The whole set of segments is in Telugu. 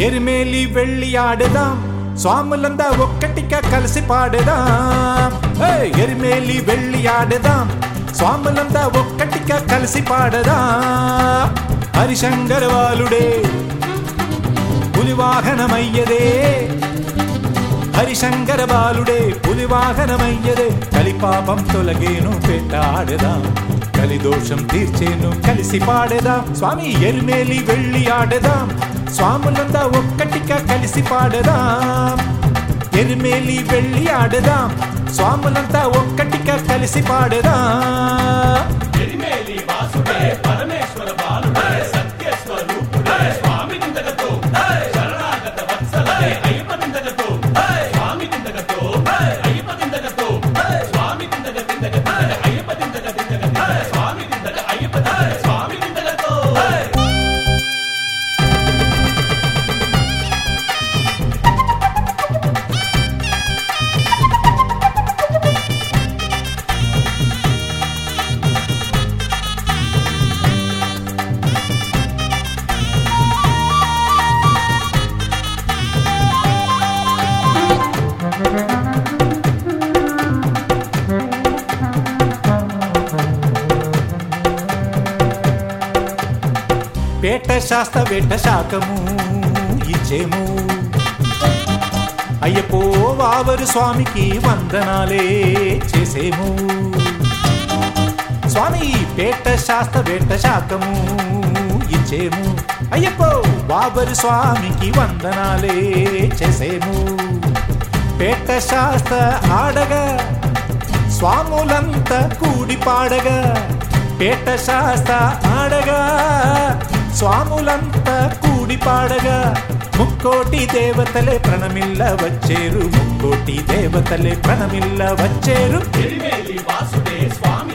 ఎరిమేలి వెళ్ళి ఆడదాం స్వాములందా ఒక్కటిగా కలిసి పాడదాం ఏయ్! ఎరిమేలి వెళ్ళి ఆడదాం స్వాములందా ఒక్కటిగా కలిసి పాడదాం హరిశంకర వాలుడే పులివాహనమయ్యదే హరిశంకర బాలుడే పులివాహనమయ్యదే కలిపాపం తొలగేను పెట్టాడదాం కలిదోషం తీర్చేను కలిసి పాడదాం స్వామి ఎరుమేలి వెళ్ళి ఆడదాం స్వాములందా ఒక్కటిగా కలిసి పాడదాం ఎరుమేలి వెళ్ళి ఆడదాం స్వాములంతా ఒక్కటిగా కలిసి పాడదాం వేట శాస్త్ర వేట శాఖము ఇచ్చేము. అయ్యపో వావరు స్వామికి వందనాలే చేసేము. స్వామి పేట శాస్త్ర వేట శాఖము ఇచ్చేము. అయ్యప్పో వావరు స్వామికి వందనాలే చేసేము. పేట శాస్త్ర ఆడగా స్వాములంతా కూడి పాడగా. పేట శాస్త్ర ఆడగా స్వాములంతా కూడి పాడగా ముక్కోటి దేవతలే ప్రణమిల్ల వచ్చేరు ముక్కోటి దేవతలే ప్రణమిల్ల వచ్చేరు. వాసుడే స్వామి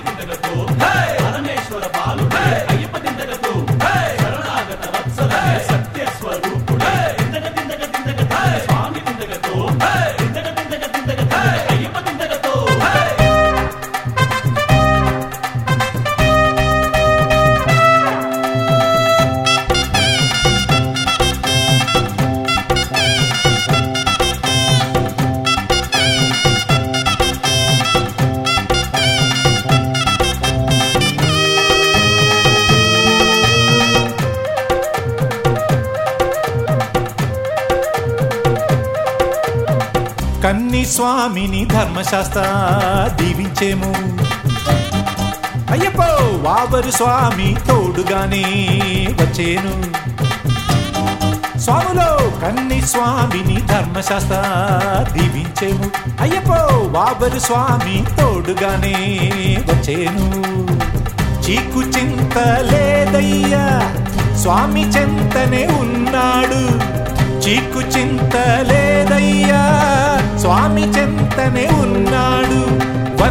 నీ స్వామిని ధర్మశాస్త్ర దీవించేము. అయ్యప్పో వాబరు స్వామి తోడుగానే వచ్చేను. స్వాములో కన్ని స్వామిని ధర్మశాస్త్ర దీవించేము. అయ్యప్పో వాబరు స్వామి తోడుగానే వచ్చేను. చీకు చింత లేదయ్యా స్వామి చెంతనే ఉన్నాడు. చీకు చింత లేదయ్యా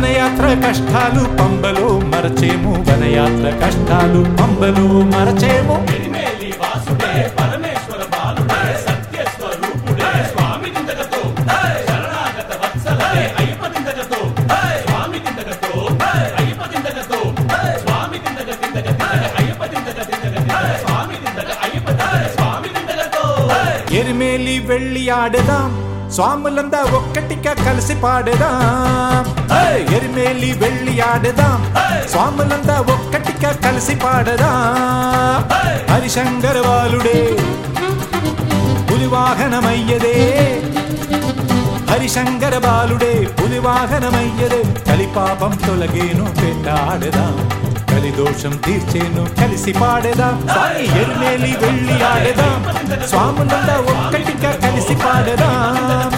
వనయాత్ర కష్టాలు పంబలో మరచేము వనయాత్ర కష్టాలు పంబలో మరచేము. ఎరిమేలి వెళ్ళి ఆడదాం. స్వాములందా ఒక్కటిగా కలిసి పాడదాం ఏయ్! ఎరిమేలి వెళ్ళి ఆడదాం స్వాములందా ఒక్కటిగా కలిసి పాడదాం హరిశంకర బాలుడే పులివాహనమయ్యదే హరిశంకర బాలుడే పులివాహనమయ్యదే కలిపాపం తొలగేను పెట్టాడదాం కలి దోషం తీర్చేను కలిసి పాడదాం? స్వామి ఎరుమేలి వెళ్ళి ఆడదాం? స్వామునంద ఒక్కటిగా కలిసి పాడదాం?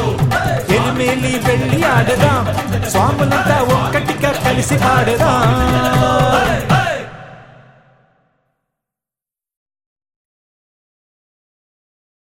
ఎరుమేలి వెళ్ళి ఆడదాం? స్వామునంద ఒక్కటిగా కలిసి పాడదాం?